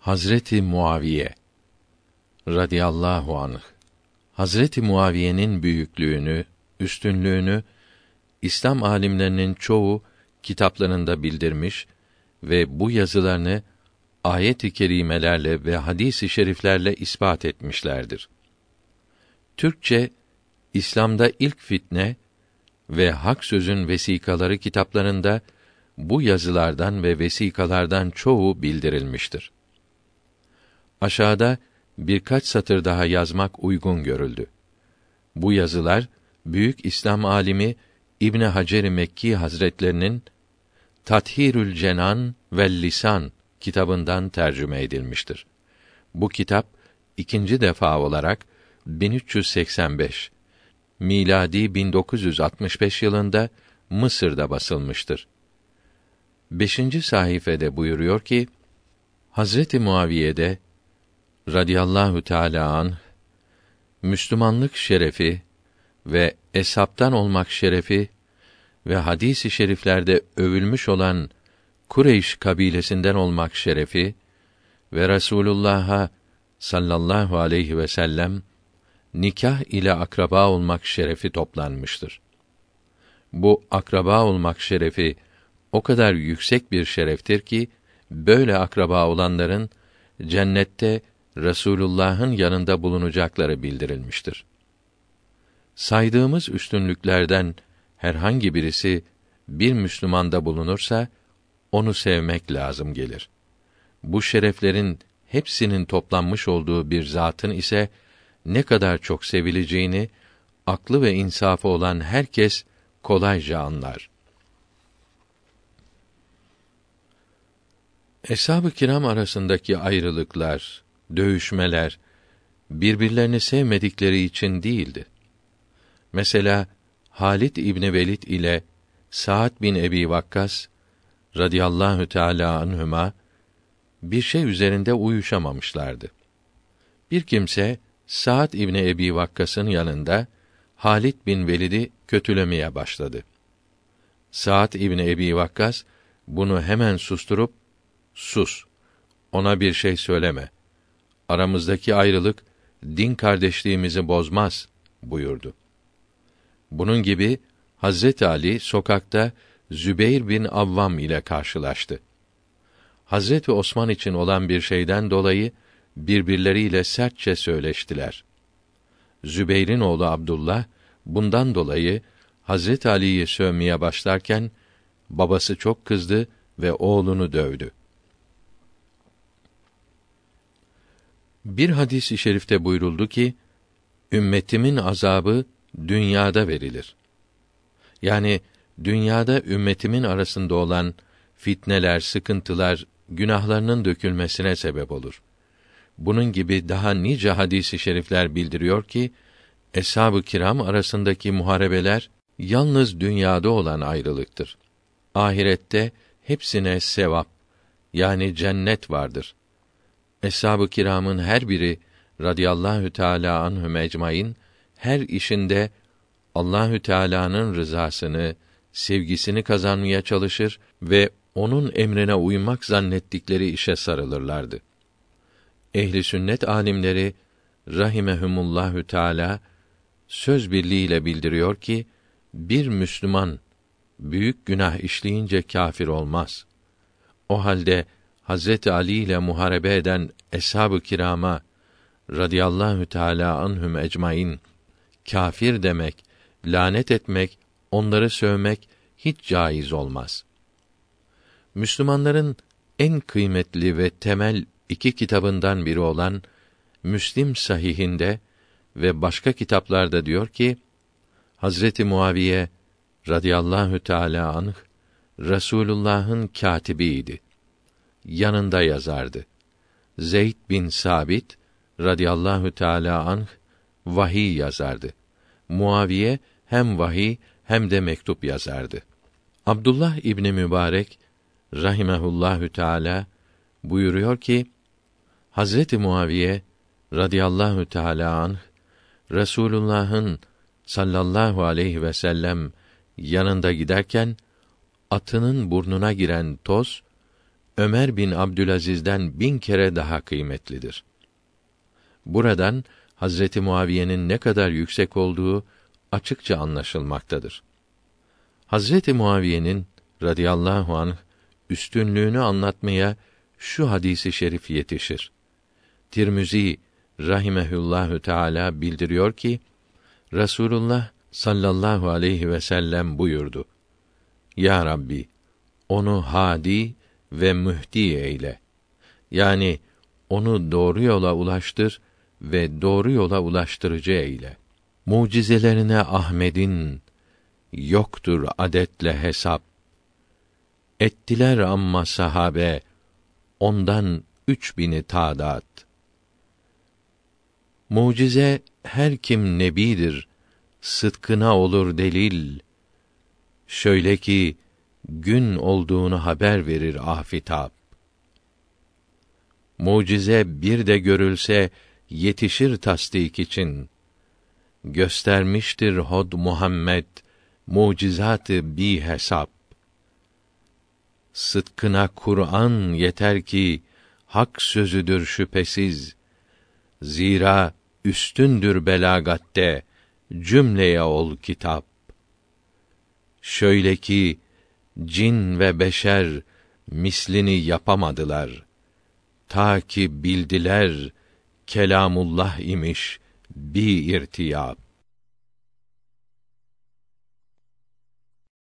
Hazreti Muaviye radıyallahu anh Hazreti Muaviye'nin büyüklüğünü, üstünlüğünü İslam alimlerinin çoğu kitaplarında bildirmiş ve bu yazılarını ayet-i kerimelerle ve hadis-i şeriflerle ispat etmişlerdir. Türkçe İslam'da ilk fitne ve hak sözün vesikaları kitaplarında bu yazılardan ve vesikalardan çoğu bildirilmiştir. Aşağıda birkaç satır daha yazmak uygun görüldü. Bu yazılar büyük İslam alimi İbn Hacer Mekki Hazretlerinin Tathirül Cenan ve Lisan kitabından tercüme edilmiştir. Bu kitap ikinci defa olarak 1385 miladi 1965 yılında Mısır'da basılmıştır. Beşinci sayfede buyuruyor ki Hazreti Muaviye'de radıyallahu teala an Müslümanlık şerefi ve esaptan olmak şerefi ve hadisi şeriflerde övülmüş olan Kureyş kabilesinden olmak şerefi ve Resulullah'a sallallahu aleyhi ve sellem nikah ile akraba olmak şerefi toplanmıştır. Bu akraba olmak şerefi o kadar yüksek bir şereftir ki böyle akraba olanların cennette Resulullah'ın yanında bulunacakları bildirilmiştir. Saydığımız üstünlüklerden herhangi birisi bir Müslümanda bulunursa onu sevmek lazım gelir. Bu şereflerin hepsinin toplanmış olduğu bir zatın ise ne kadar çok sevileceğini aklı ve insafı olan herkes kolayca anlar. Eshab-ı kiram arasındaki ayrılıklar, dövüşmeler birbirlerini sevmedikleri için değildi. Mesela Halit İbni Velid ile Sa'd bin Ebi Vakkas radıyallahu teala anhuma bir şey üzerinde uyuşamamışlardı. Bir kimse Sa'd İbni Ebi Vakkas'ın yanında Halit bin Velid'i kötülemeye başladı. Sa'd İbni Ebi Vakkas bunu hemen susturup sus. Ona bir şey söyleme. Aramızdaki ayrılık din kardeşliğimizi bozmaz buyurdu. Bunun gibi Hazret Ali sokakta Zübeyr bin Avvam ile karşılaştı. Hazreti Osman için olan bir şeyden dolayı birbirleriyle sertçe söyleştiler. Zübeyr'in oğlu Abdullah bundan dolayı Hazret Ali'yi sövmeye başlarken babası çok kızdı ve oğlunu dövdü. Bir hadis-i şerifte buyuruldu ki, ümmetimin azabı dünyada verilir. Yani dünyada ümmetimin arasında olan fitneler, sıkıntılar, günahlarının dökülmesine sebep olur. Bunun gibi daha nice hadisi şerifler bildiriyor ki eshab-ı kiram arasındaki muharebeler yalnız dünyada olan ayrılıktır. Ahirette hepsine sevap yani cennet vardır. Eshab-ı kiramın her biri radıyallahu teala anhum ecmaîn her işinde Allahü Teala'nın rızasını, sevgisini kazanmaya çalışır ve onun emrine uymak zannettikleri işe sarılırlardı. Ehli sünnet alimleri rahimehumullahü teala söz birliğiyle bildiriyor ki bir Müslüman büyük günah işleyince kafir olmaz. O halde Hazreti Ali ile muharebe eden eshab-ı kirama radıyallahu teala anhum ecmaîn kafir demek, lanet etmek, onları sövmek hiç caiz olmaz. Müslümanların en kıymetli ve temel iki kitabından biri olan Müslim sahihinde ve başka kitaplarda diyor ki Hazreti Muaviye radıyallahu teala anh Resulullah'ın katibiydi. Yanında yazardı. Zeyd bin Sabit radıyallahu teala anh vahiy yazardı. Muaviye hem vahiy hem de mektup yazardı. Abdullah İbni Mübarek rahimehullahü teala buyuruyor ki Hazreti Muaviye radıyallahu teala anh Resulullah'ın sallallahu aleyhi ve sellem yanında giderken atının burnuna giren toz Ömer bin Abdülaziz'den bin kere daha kıymetlidir. Buradan Hazreti Muaviye'nin ne kadar yüksek olduğu açıkça anlaşılmaktadır. Hazreti Muaviye'nin radıyallahu anh üstünlüğünü anlatmaya şu hadisi şerif yetişir. Tirmizi rahimehullahü teala bildiriyor ki Rasulullah sallallahu aleyhi ve sellem buyurdu. Ya Rabbi, onu hadi ve mühdi eyle. Yani onu doğru yola ulaştır ve doğru yola ulaştırıcı eyle. Mucizelerine Ahmed'in yoktur adetle hesap. Ettiler amma sahabe ondan üç bini tadat. Mucize her kim nebidir, sıdkına olur delil. Şöyle ki gün olduğunu haber verir afitap. Mucize bir de görülse yetişir tasdik için. Göstermiştir hod Muhammed mucizatı bi hesap. Sıdkına Kur'an yeter ki hak sözüdür şüphesiz. Zira üstündür belagatte cümleye ol kitap. Şöyle ki cin ve beşer mislini yapamadılar. Ta ki bildiler kelamullah imiş bi irtiyab.